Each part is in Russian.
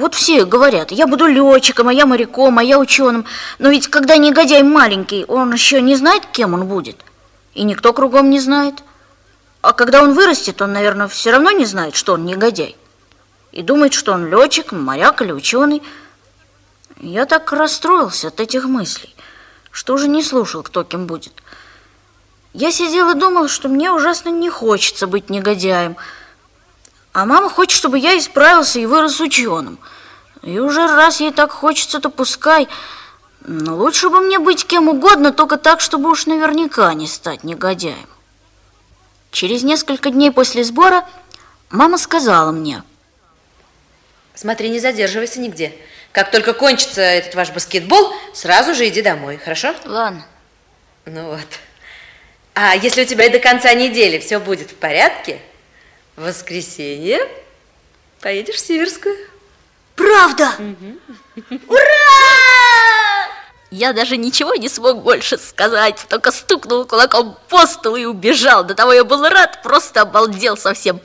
Вот все говорят, я буду летчиком, а я моряком, а я ученым. Но ведь когда негодяй маленький, он еще не знает, кем он будет. И никто кругом не знает. А когда он вырастет, он, наверное, все равно не знает, что он негодяй. И думает, что он летчик, моряк или ученый. Я так расстроился от этих мыслей, что уже не слушал, кто кем будет. Я сидел и думал, что мне ужасно не хочется быть негодяем – а мама хочет, чтобы я исправился и вырос ученым. И уже раз ей так хочется, то пускай. Но лучше бы мне быть кем угодно, только так, чтобы уж наверняка не стать негодяем. Через несколько дней после сбора мама сказала мне. Смотри, не задерживайся нигде. Как только кончится этот ваш баскетбол, сразу же иди домой, хорошо? Ладно. Ну вот. А если у тебя и до конца недели все будет в порядке, в воскресенье поедешь в Северскую. Правда? Угу. Ура! Я даже ничего не смог больше сказать, только стукнул кулаком по столу и убежал. До того я был рад, просто обалдел совсем.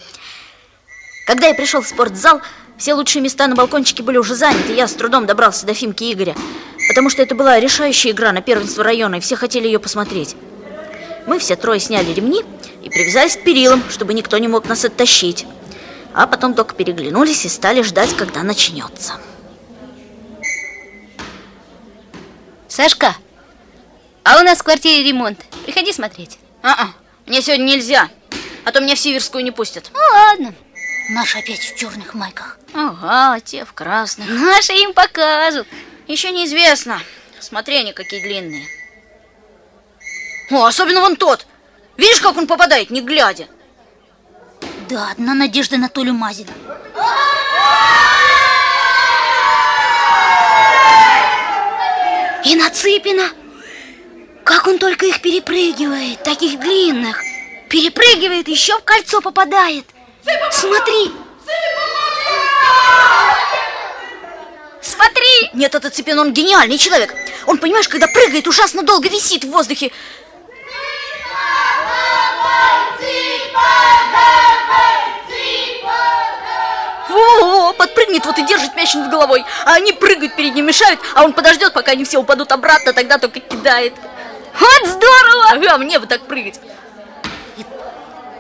Когда я пришел в спортзал, все лучшие места на балкончике были уже заняты. Я с трудом добрался до Фимки Игоря, потому что это была решающая игра на первенство района, и все хотели ее посмотреть. Мы все трое сняли ремни и привязались к перилам, чтобы никто не мог нас оттащить. А потом только переглянулись и стали ждать, когда начнется. Сашка, а у нас в квартире ремонт. Приходи смотреть. А-а, мне сегодня нельзя, а то меня в Сиверскую не пустят. Ну ладно. Наши опять в черных майках. Ага, те в красных. Наши им покажут. Еще неизвестно. Смотри, они какие длинные. О, особенно вон тот. Видишь, как он попадает, не глядя? Да, одна надежда на Толю Мазина. И на Цыпина. Как он только их перепрыгивает, таких длинных. Перепрыгивает, еще в кольцо попадает. Смотри. Смотри! Нет, этот Цыпин, он гениальный человек. Он, понимаешь, когда прыгает, ужасно долго висит в воздухе. Подпрыгнет вот и держит мяч над головой, а они прыгают перед ним, мешают, а он подождет, пока они все упадут обратно, тогда только кидает. Вот здорово! Ага, мне бы так прыгать. И,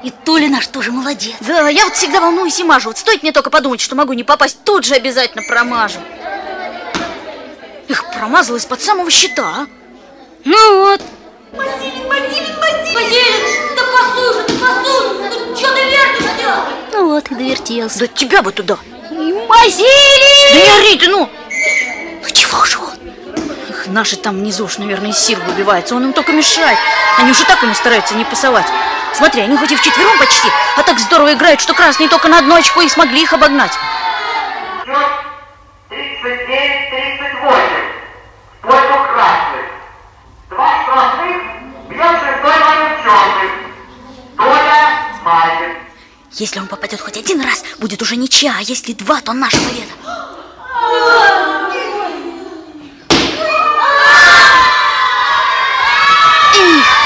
и Толя наш тоже молодец. Да, я вот всегда волнуюсь и мажу. Вот стоит мне только подумать, что могу не попасть, тут же обязательно промажу. Их промазал из-под самого щита, а? Ну вот. Базилин, Базилин, Базилин! Базилин, да послушай, ты послушай, ну что ты вертишься? Ну вот и довертелся. Да тебя бы туда. Базилий! Да не ори ты, ну! Чего же он? Эх, наши там внизу уж, наверное, из сил выбиваются. Он им только мешает. Они уже так ему стараются не пасовать. Смотри, они хоть и вчетвером почти, а так здорово играют, что красные только на одну очко и смогли их обогнать. 39-38 в пользу красных. Два штрафных бьет шестой момент черных. Толя Мазин. Если он попадет хоть один раз, будет уже ничья, а если два, то наша победа. Эх!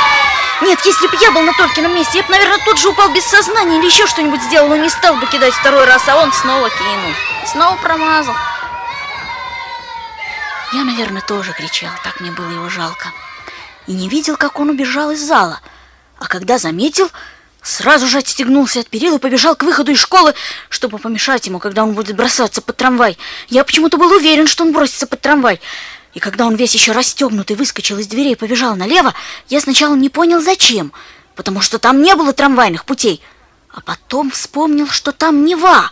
Нет, если бы я был на Толькином месте, я бы, наверное, тут же упал без сознания или еще что-нибудь сделал, но не стал бы кидать второй раз, а он снова кинул. Снова промазал. Я, наверное, тоже кричал, так мне было его жалко. И не видел, как он убежал из зала. А когда заметил, сразу же отстегнулся от перил и побежал к выходу из школы, чтобы помешать ему, когда он будет бросаться под трамвай. Я почему-то был уверен, что он бросится под трамвай. И когда он весь еще расстегнутый выскочил из дверей и побежал налево, я сначала не понял, зачем, потому что там не было трамвайных путей. А потом вспомнил, что там Нева,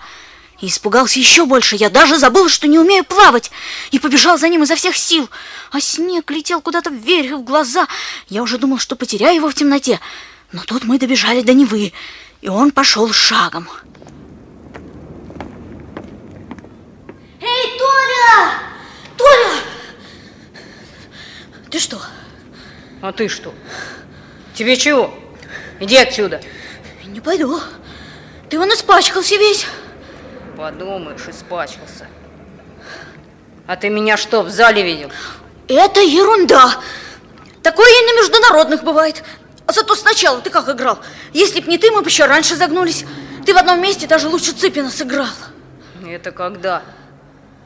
и испугался еще больше. Я даже забыл, что не умею плавать, и побежал за ним изо всех сил. А снег летел куда-то вверх и в глаза. Я уже думал, что потеряю его в темноте. Но тут мы добежали до Невы, и он пошел шагом. Эй, Толя! Толя! Ты что? А ты что? Тебе чего? Иди отсюда. Не пойду. Ты вон испачкался весь. Подумаешь, испачкался. А ты меня что, в зале видел? Это ерунда. Такое и на международных бывает. А зато сначала ты как играл? Если б не ты, мы бы еще раньше загнулись. Ты в одном месте даже лучше Цыпина сыграл. Это когда?